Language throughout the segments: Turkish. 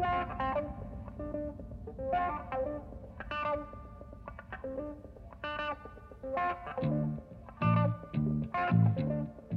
Thank you.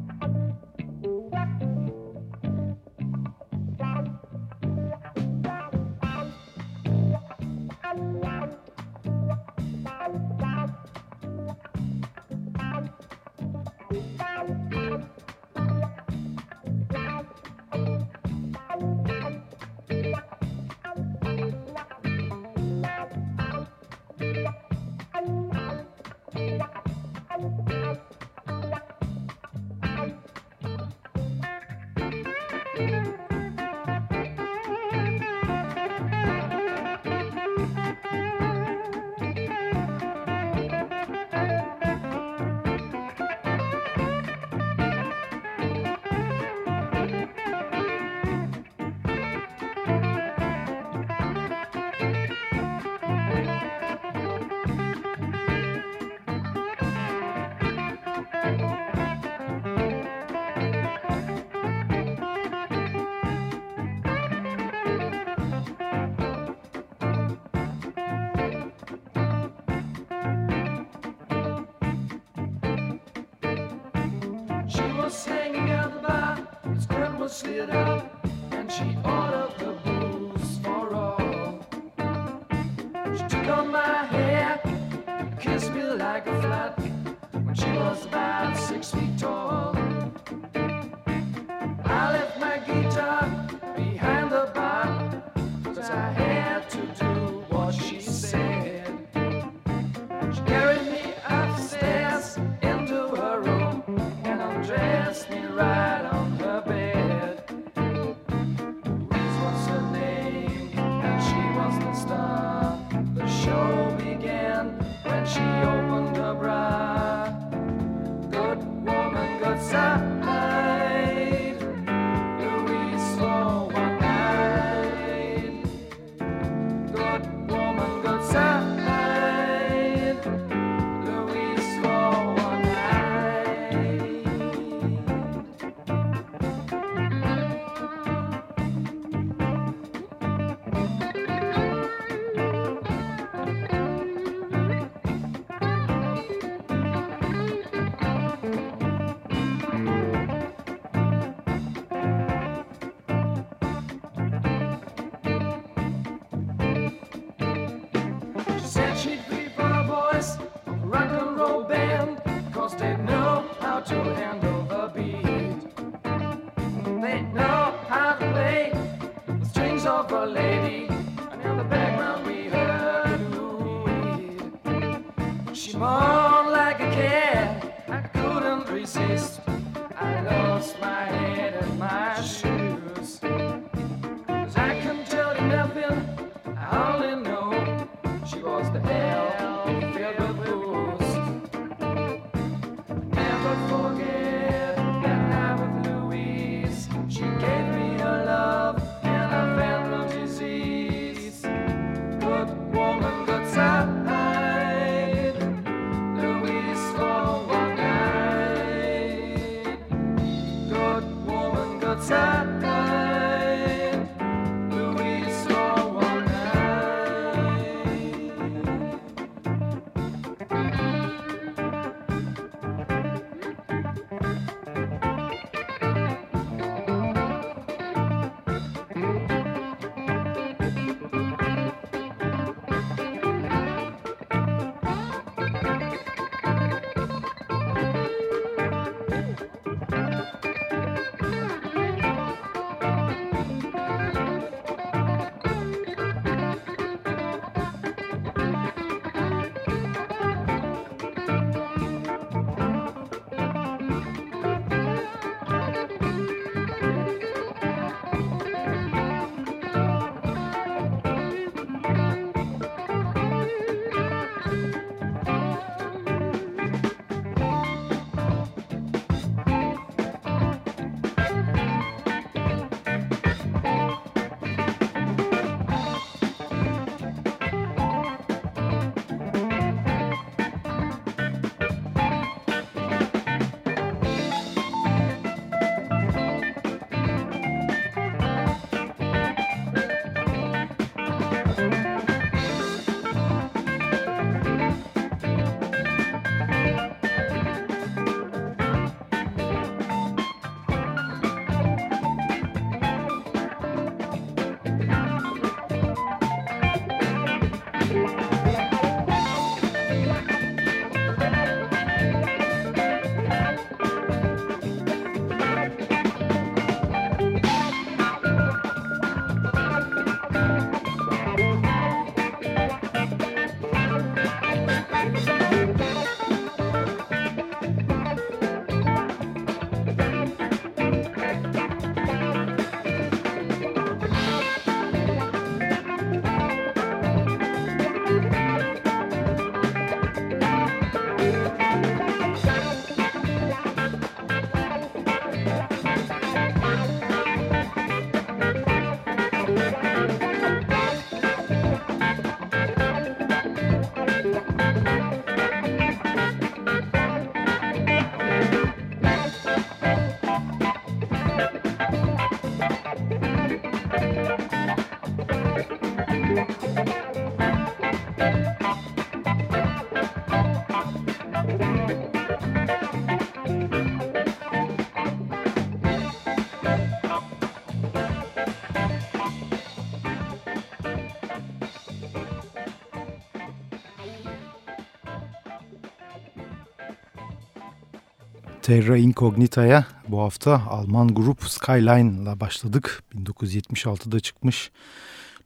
Terra Incognita'ya bu hafta Alman grup Skyline ile başladık. 1976'da çıkmış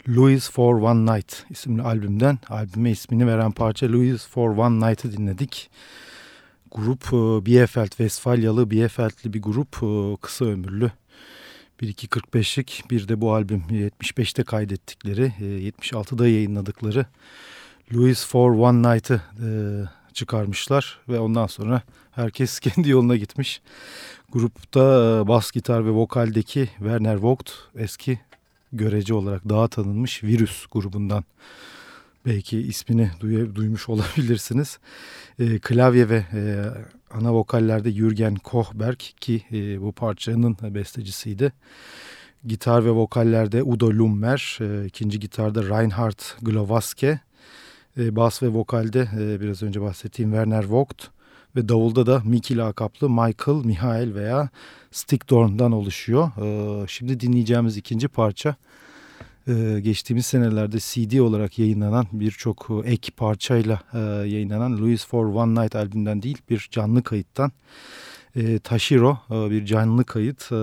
Louis for One Night isimli albümden albüme ismini veren parça Louis for One Night'ı dinledik. Grup e, Bielefeld, Westfalyalı Bielefeldli bir grup e, kısa ömürlü. 1-2-45'lik bir de bu albüm 75'te kaydettikleri, 76'da e, yayınladıkları Louis for One Night'ı çıkarmışlar ve ondan sonra herkes kendi yoluna gitmiş. Grupta e, bas gitar ve vokaldeki Werner Vogt eski görece olarak daha tanınmış Virüs grubundan. Belki ismini duy duymuş olabilirsiniz. E, klavye ve e, ana vokallerde Jürgen Kochberg ki e, bu parçanın bestecisiydi. Gitar ve vokallerde Udo Lummer, e, ikinci gitarda Reinhard Glowaske, e, bas ve vokalde e, biraz önce bahsettiğim Werner Vogt ve davulda da Mickey lakaplı Michael, Mihail veya Stickdorn'dan oluşuyor. E, şimdi dinleyeceğimiz ikinci parça e, geçtiğimiz senelerde CD olarak yayınlanan birçok e, ek parçayla e, yayınlanan Louis for One Night albümünden değil bir canlı kayıttan. E, Tashiro e, bir canlı kayıt e,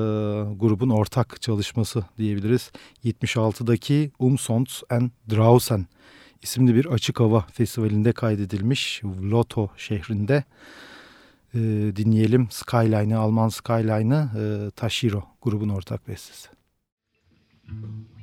grubun ortak çalışması diyebiliriz. 76'daki Umsonts and Drausen isimli bir açık hava festivalinde kaydedilmiş Loto şehrinde. E, dinleyelim Skyline'ı, Alman Skyline'ı e, Tashiro grubun ortak bestesi. Müzik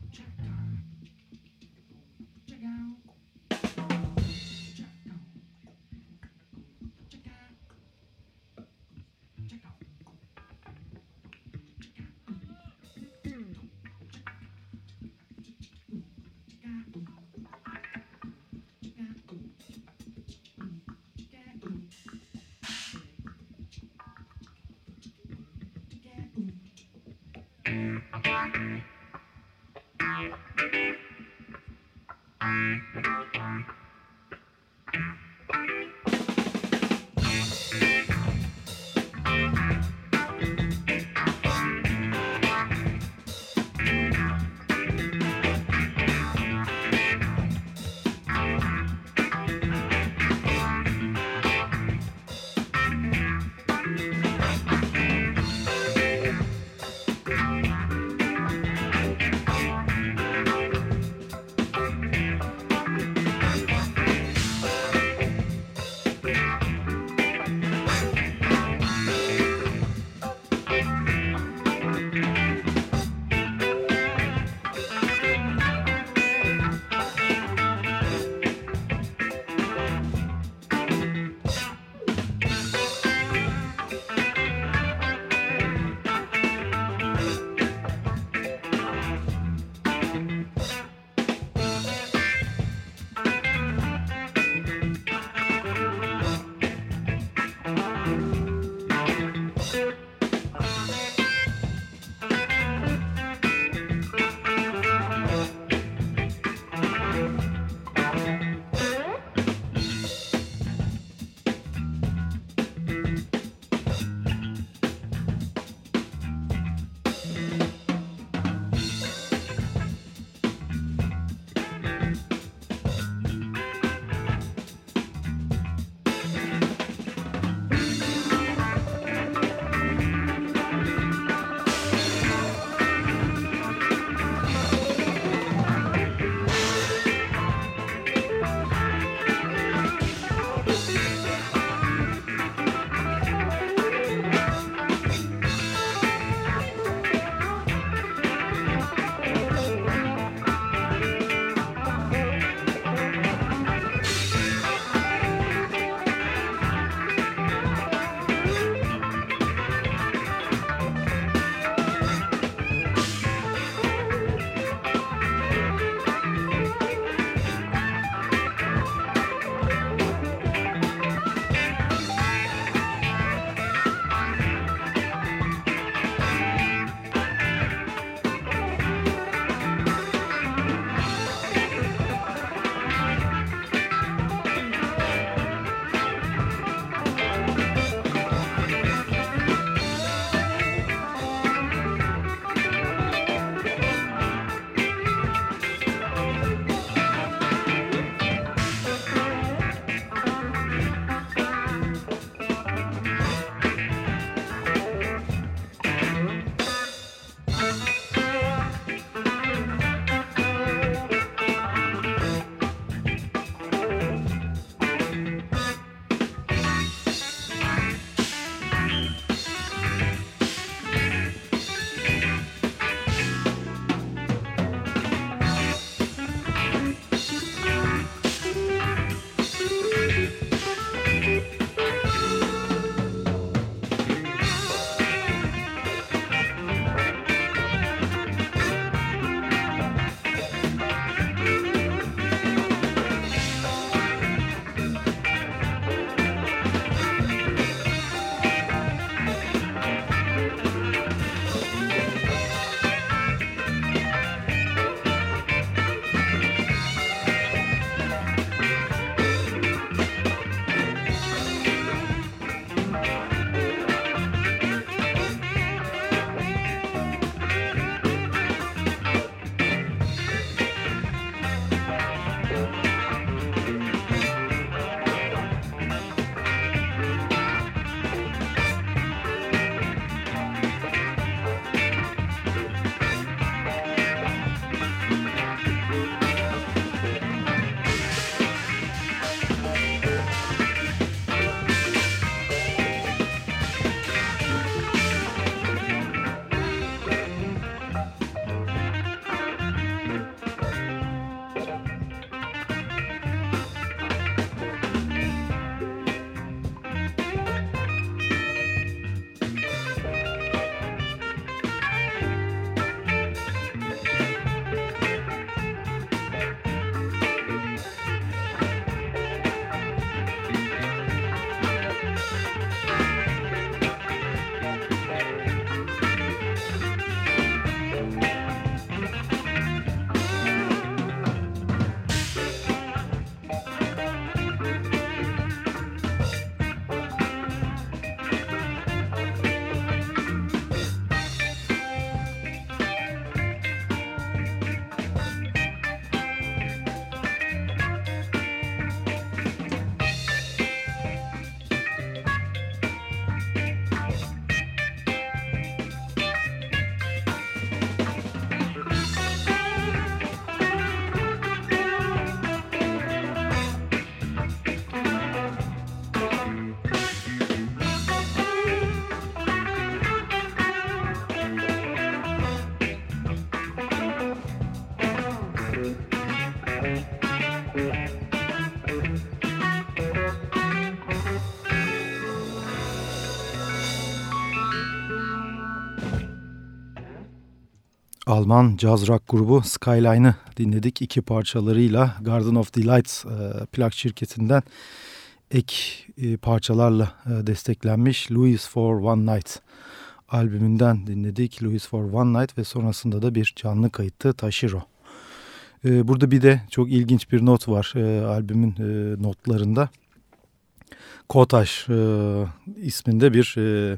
Alman jazz rock grubu Skyline'ı dinledik. iki parçalarıyla Garden of Delights e, plak şirketinden ek e, parçalarla e, desteklenmiş Louis for One Night albümünden dinledik. Louis for One Night ve sonrasında da bir canlı kayıttı Tashiro. E, burada bir de çok ilginç bir not var e, albümün e, notlarında. Kotaş e, isminde bir e,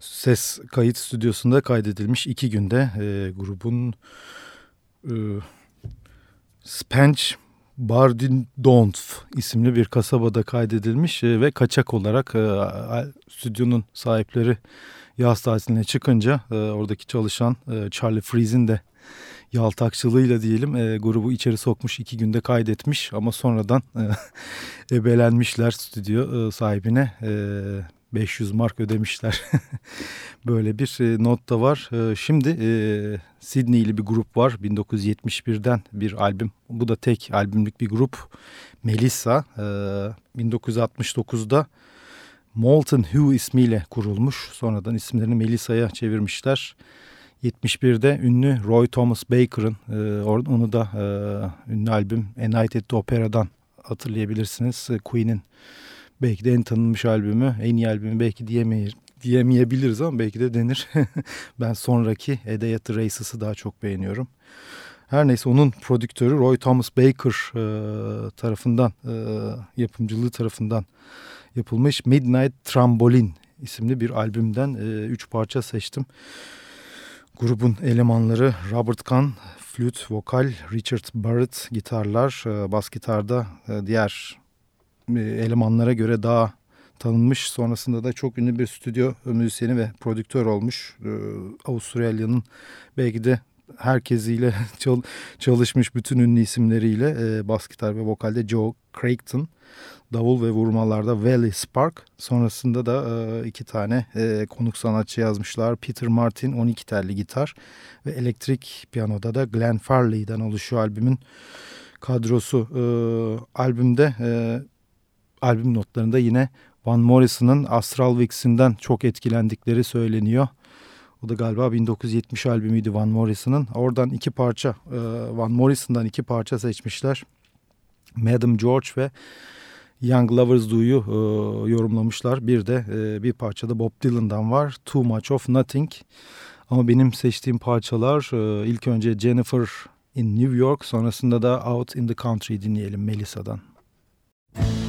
ses kayıt stüdyosunda kaydedilmiş iki günde e, grubun e, Spench Bardindonf isimli bir kasabada kaydedilmiş e, ve kaçak olarak e, stüdyonun sahipleri yaz tatiline çıkınca e, oradaki çalışan e, Charlie Freeze'in de yaltakçılığıyla diyelim e, grubu içeri sokmuş iki günde kaydetmiş ama sonradan e, ebelenmişler stüdyo e, sahibine e, 500 mark ödemişler. Böyle bir e, not da var. E, şimdi e, Sydney'li bir grup var. 1971'den bir albüm. Bu da tek albümlük bir grup. Melissa. 1969'da Molten Hue ismiyle kurulmuş. Sonradan isimlerini Melissa'ya çevirmişler. 71'de ünlü Roy Thomas Baker'ın onu da ünlü albüm A Night at the Opera'dan hatırlayabilirsiniz. Queen'in belki de en tanınmış albümü, en iyi albümü belki diyemeyiz, diyemeyebiliriz ama belki de denir. ben sonraki Day at Races'ı daha çok beğeniyorum. Her neyse onun prodüktörü Roy Thomas Baker e, tarafından, e, yapımcılığı tarafından yapılmış Midnight Trambolin isimli bir albümden e, üç parça seçtim. Grubun elemanları Robert Kahn, flüt, vokal, Richard Barrett, gitarlar, e, bas gitarda e, diğer elemanlara göre daha tanınmış. Sonrasında da çok ünlü bir stüdyo müzisyeni ve prodüktör olmuş. E, Avustralya'nın belki de herkesiyle çalışmış bütün ünlü isimleriyle e, bas gitar ve vokalde Joe Craigton. Davul ve vurmalarda Valley Spark. Sonrasında da iki tane konuk sanatçı yazmışlar. Peter Martin 12 telli gitar ve elektrik piyanoda da Glenn Farley'den oluşuyor albümün kadrosu. albümde albüm notlarında yine Van Morrison'ın Astral Weeks'inden çok etkilendikleri söyleniyor. O da galiba 1970 albümüydü Van Morrison'ın. Oradan iki parça, e, Van Morrison'dan iki parça seçmişler. Madam George ve Young Lovers Do'yu e, yorumlamışlar. Bir de e, bir parçada Bob Dylan'dan var. Too Much of Nothing. Ama benim seçtiğim parçalar ilk önce Jennifer in New York sonrasında da Out in the Country dinleyelim Melisa'dan. Müzik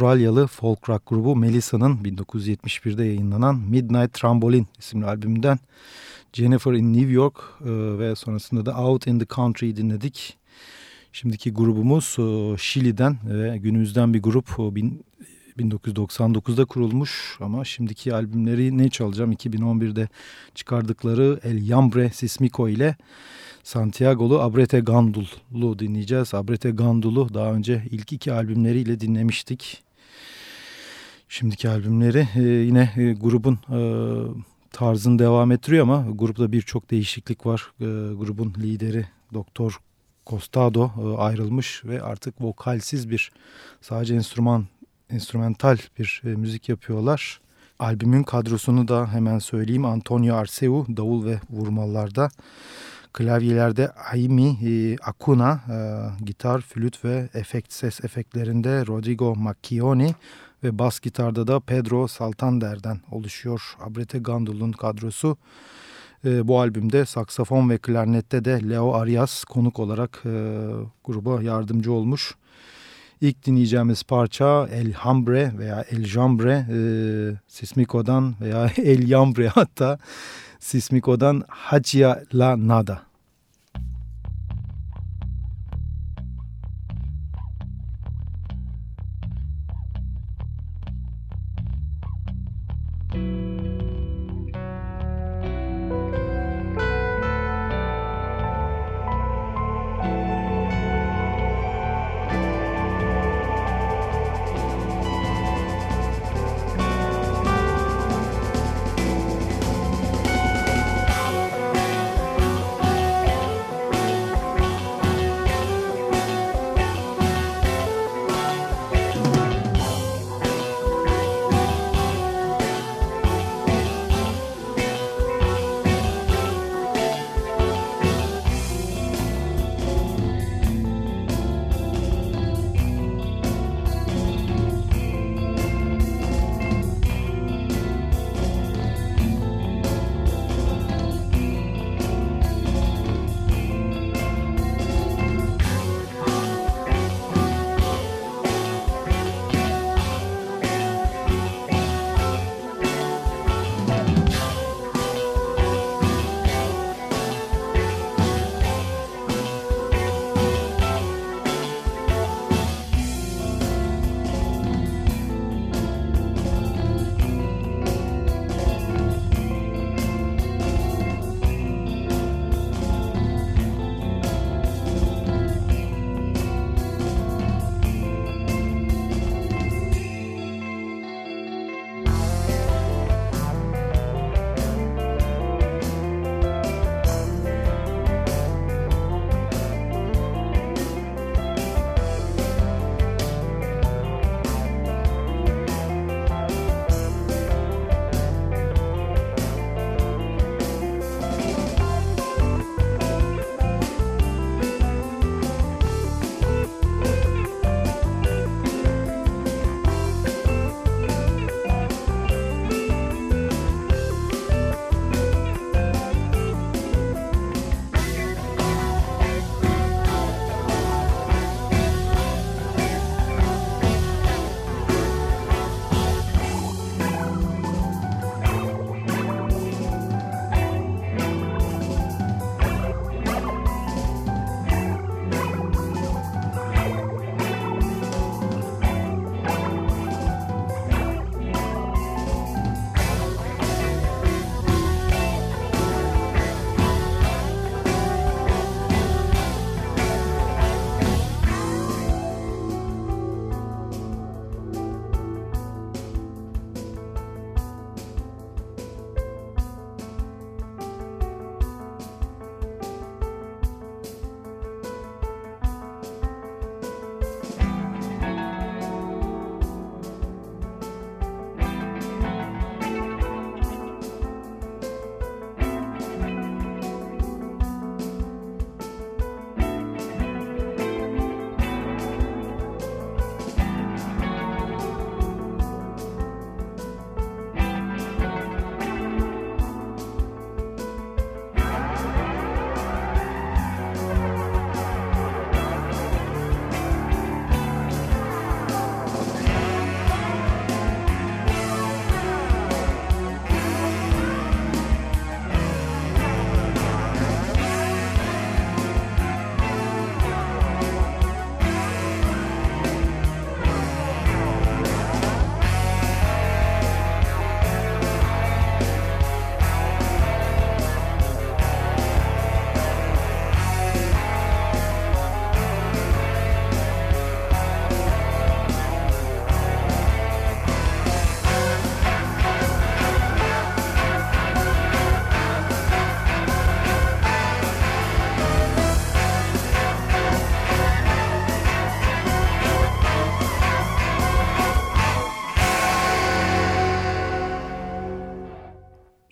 Avustralyalı folk rock grubu Melissa'nın 1971'de yayınlanan Midnight Trampoline isimli albümünden Jennifer in New York e, ve sonrasında da Out in the Country dinledik. Şimdiki grubumuz e, Şili'den ve günümüzden bir grup 1999'da kurulmuş ama şimdiki albümleri ne çalacağım 2011'de çıkardıkları El Yambre Sismico ile Santiago'lu Abrete Gandul'u dinleyeceğiz. Abrete Gandul'u daha önce ilk iki albümleriyle dinlemiştik. Şimdiki albümleri e, yine e, grubun e, tarzını devam ettiriyor ama grupta birçok değişiklik var. E, grubun lideri Doktor Costado e, ayrılmış ve artık vokalsiz bir sadece enstrüman enstrümantal bir e, müzik yapıyorlar. Albümün kadrosunu da hemen söyleyeyim. Antonio Arceu davul ve vurmalarda. Klavyelerde Aimi e, Acuna, e, gitar, flüt ve efekt ses efektlerinde Rodrigo Macchioni ve bas gitarda da Pedro Saltander'den oluşuyor. Abrete Gandul'un kadrosu. E, bu albümde saksafon ve klarnette de Leo Arias konuk olarak e, gruba yardımcı olmuş. İlk dinleyeceğimiz parça El Hambre veya El Jambre, e, Sismiko'dan veya El Yambre hatta Sismiko'dan Hacia La Nada.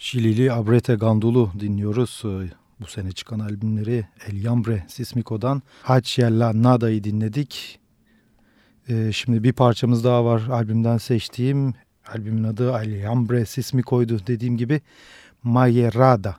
Şilili Abrete Gandulu dinliyoruz. Ee, bu sene çıkan albümleri El Yambre Sismiko'dan Haciella Nada'yı dinledik. Ee, şimdi bir parçamız daha var albümden seçtiğim. Albümün adı El Yambre Sismiko'ydu dediğim gibi. Mayerada.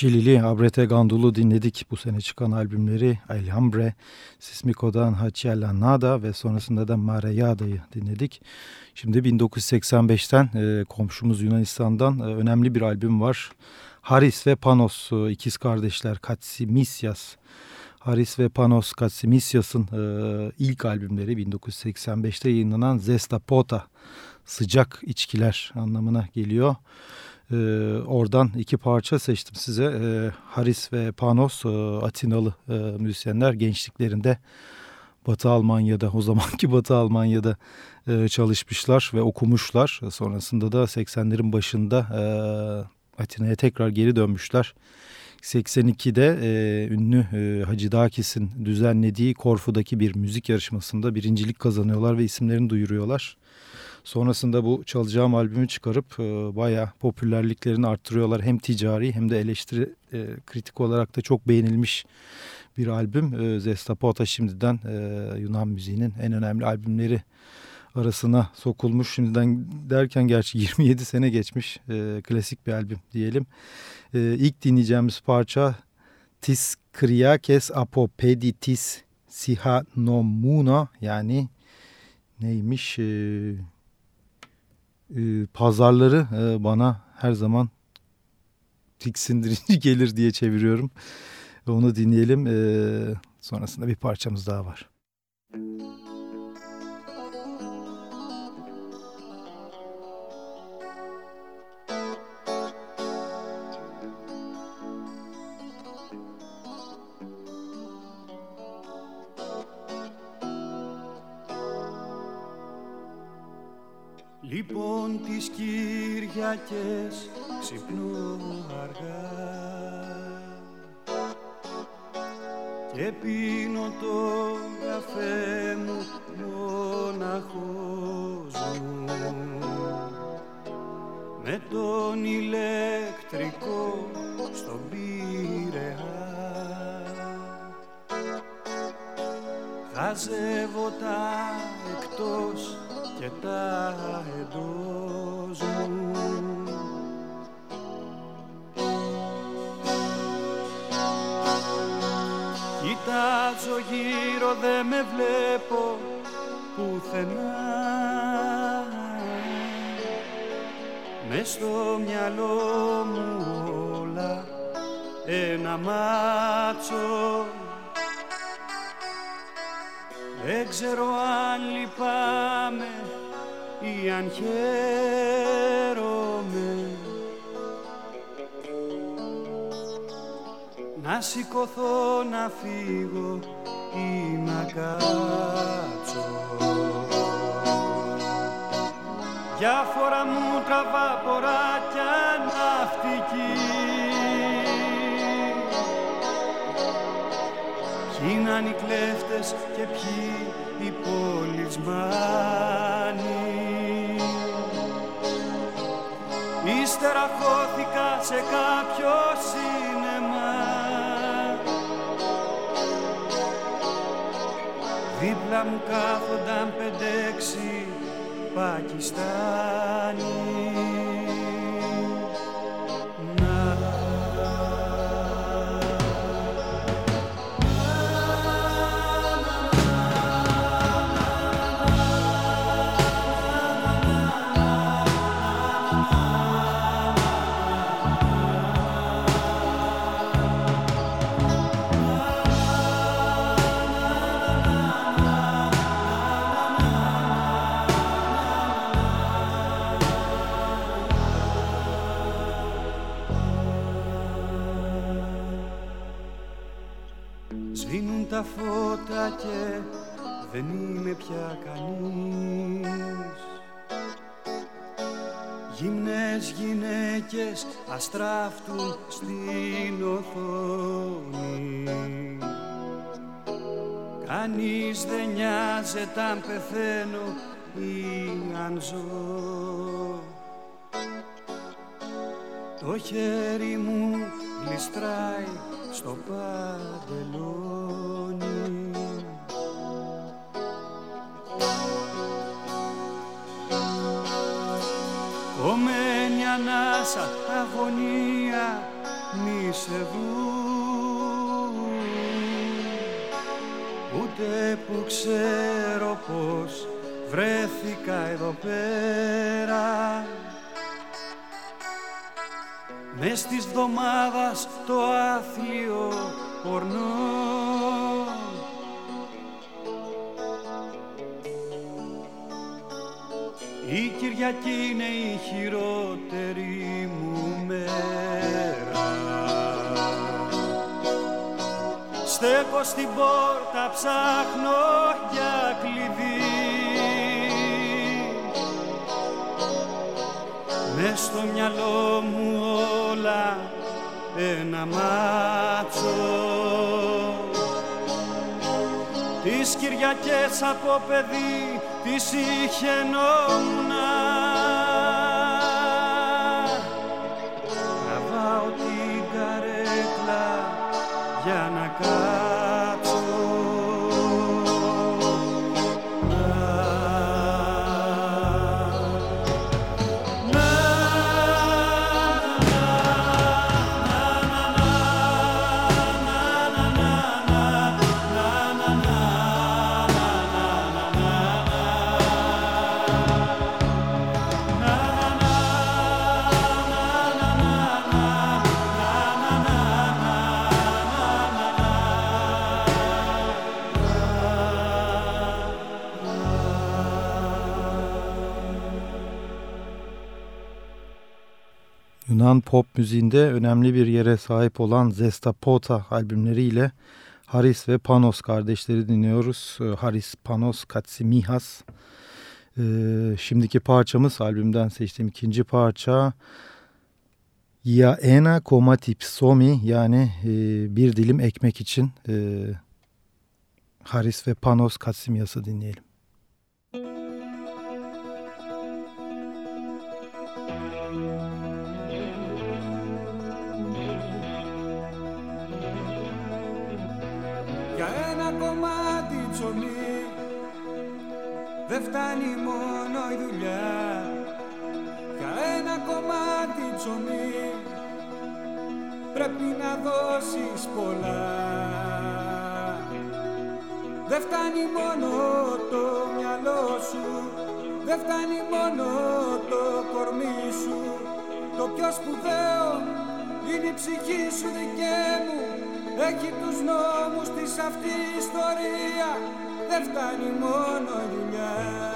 Şilili Abrete Gandul'u dinledik. Bu sene çıkan albümleri Alhambre, Sismiko'dan Hachiala Nada ve sonrasında da Mareyada'yı dinledik. Şimdi 1985'ten e, komşumuz Yunanistan'dan e, önemli bir albüm var. Haris ve Panos e, ikiz kardeşler Katsimisyas. Haris ve Panos Katsimisyas'ın ilk albümleri 1985'te yayınlanan Zesta Pota sıcak içkiler anlamına geliyor. Ee, oradan iki parça seçtim size. Ee, Haris ve Panos, e, Atinalı e, müzisyenler gençliklerinde Batı Almanya'da, o zamanki Batı Almanya'da e, çalışmışlar ve okumuşlar. Sonrasında da 80'lerin başında e, Atina'ya tekrar geri dönmüşler. 82'de e, ünlü e, Hacı Dakis'in düzenlediği Korfu'daki bir müzik yarışmasında birincilik kazanıyorlar ve isimlerini duyuruyorlar. Sonrasında bu çalacağım albümü çıkarıp e, bayağı popülerliklerini arttırıyorlar. Hem ticari hem de eleştiri e, kritik olarak da çok beğenilmiş bir albüm. E, Zestapota şimdiden Yunan müziğinin en önemli albümleri arasına sokulmuş. Şimdiden derken gerçi 27 sene geçmiş e, klasik bir albüm diyelim. E, ilk dinleyeceğimiz parça Tis Kriakes Apopeditis Sihanomuna yani neymiş? E, e, pazarları e, bana her zaman tiksindirici gelir diye çeviriyorum. Onu dinleyelim. E, sonrasında bir parçamız daha var. Λοιπόν τις Κυριακές ξυπνώ αργά. Και πίνω το καφέ μου μοναχός μου. Με τον ηλεκτρικό στον Πειραιά χαζεύω τα εκτός και τα εντός μου. Κοιτάζω γύρω δε με βλέπω πουθενά. Με στο μυαλό μου όλα ένα μάτσο. Δεν ξέρω αν λυπάμαι ή αν χαίρομαι. Να σηκωθώ να φύγω ή να κάτσω. Διάφορα μου τραβά ποράκια ναυτική Ποιοι είναι οι κλέφτες και ποιοι οι πολισμάνοι Ύστερα χώθηκα σε κάποιο σίνεμα Δίπλα μου κάθονταν πέντε-έξι Πακιστάνοι και δεν είμαι πια κανείς. Γυμνές γυναίκες αστράφτουν στην οθόνη. Κανείς δεν νοιάζεται αν πεθαίνω ή αν ζω. Το χέρι μου γλιστράει στο παντελόνι ανάσα αγωνία μη σε δουν. Ούτε που ξέρω πως βρέθηκα εδώ πέρα. Μες της βδομάδας το άθλιο πορνό Κυριακή είναι η χειρότερη μου μέρα. Στέκω στην πόρτα, ψάχνω για κλειδί. Μες στο μυαλό μου όλα ένα μάτσο. Τις Κυριακές από παιδί τις είχε νόμνα Yunan pop müziğinde önemli bir yere sahip olan Zestapota albümleriyle Haris ve Panos kardeşleri dinliyoruz. Ee, Haris, Panos, Katsimihas. Ee, şimdiki parçamız albümden seçtiğim ikinci parça Ya Ena Komati Psomi yani e, bir dilim ekmek için e, Haris ve Panos Katsimihas'ı dinleyelim. Ψωμί. Πρέπει να δώσεις πολλά. Δεν φτάνει μόνο το μυαλό σου Δεν φτάνει μόνο το κορμί σου. Το πιο σπουδαίο είναι η ψυχή σου δικέ μου. Έχει τους νόμους της αυτής ιστορίας. Δεν φτάνει μόνο η δουλειά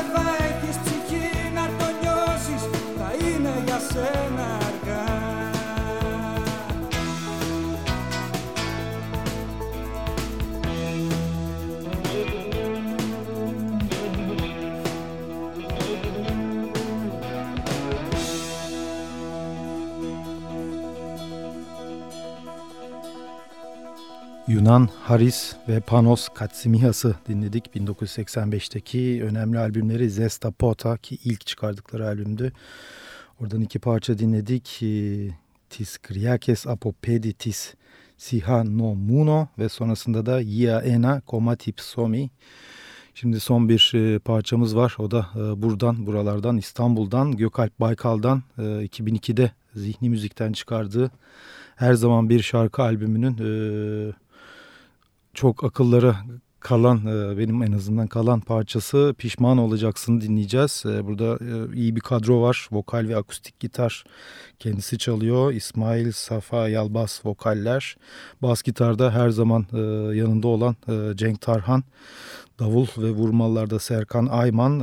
sacrifice. Yunan Haris ve Panos Katsimihas'ı dinledik. 1985'teki önemli albümleri Zesta Pota ki ilk çıkardıkları albümdü. Oradan iki parça dinledik. Ee, Tis Kriakes Apopeditis Siha no Muno ve sonrasında da Yia Ena Komatip Somi. Şimdi son bir e, parçamız var. O da e, buradan, buralardan, İstanbul'dan, Gökalp Baykal'dan e, 2002'de Zihni Müzik'ten çıkardığı her zaman bir şarkı albümünün e, çok akıllara kalan e, benim en azından kalan parçası Pişman Olacaksın dinleyeceğiz. E, burada e, iyi bir kadro var. Vokal ve akustik gitar kendisi çalıyor. İsmail Safa Yalbas vokaller. Bas gitarda her zaman yanında olan Cenk Tarhan. Davul ve vurmalarda Serkan Ayman.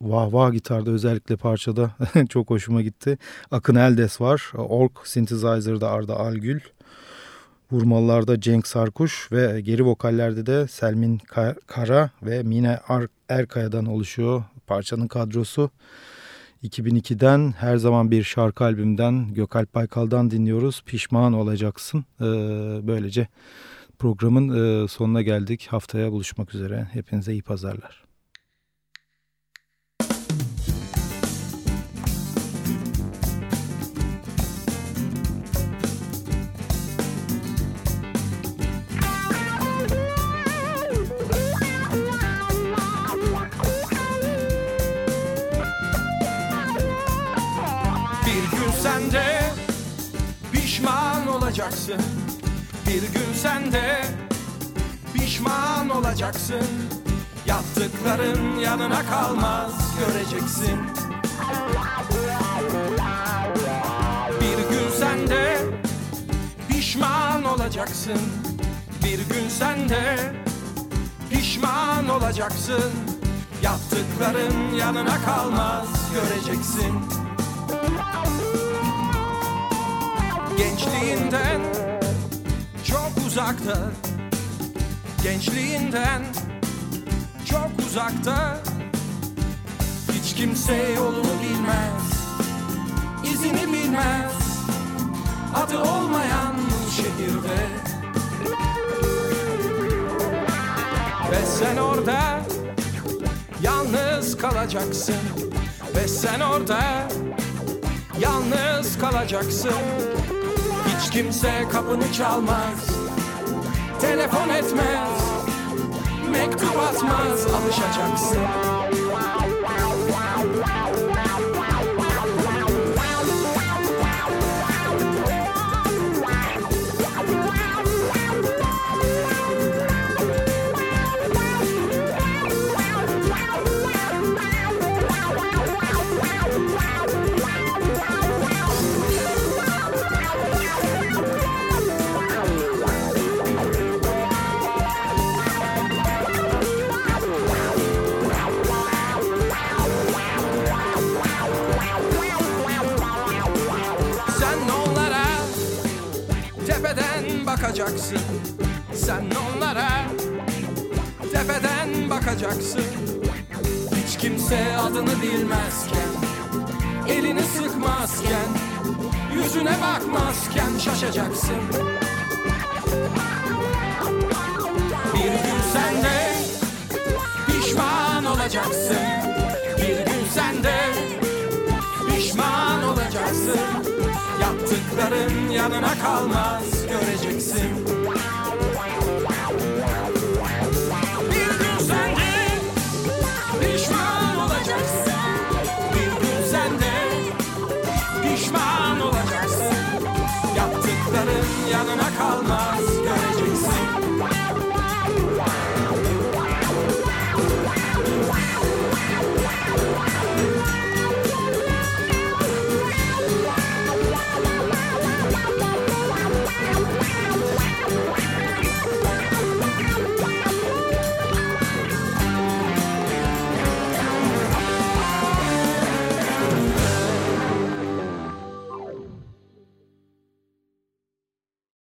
Vah Vah gitarda özellikle parçada çok hoşuma gitti. Akın Eldes var. Ork Synthesizer'da Arda Algül. Vurmalılarda Cenk Sarkuş ve geri vokallerde de Selmin Kara ve Mine Erkaya'dan oluşuyor parçanın kadrosu. 2002'den her zaman bir şarkı albümden Gökalp Baykal'dan dinliyoruz. Pişman olacaksın. Ee, böylece programın e, sonuna geldik. Haftaya buluşmak üzere. Hepinize iyi pazarlar. Pişman olacaksın Yaptıkların yanına kalmaz göreceksin. Bir gün sen de pişman olacaksın. Bir gün sen de pişman olacaksın. Yaptıkların yanına kalmaz göreceksin. Gençliğinden çok uzakta Gençliğinden çok uzakta. Hiç kimse yolunu bilmez izini bilmez. Adı olmayan şehirde. Ve sen orada yalnız kalacaksın. Ve sen orada yalnız kalacaksın. Hiç kimse kapını çalmaz Telefon etmez. Mektup atmaz. Alışacaksın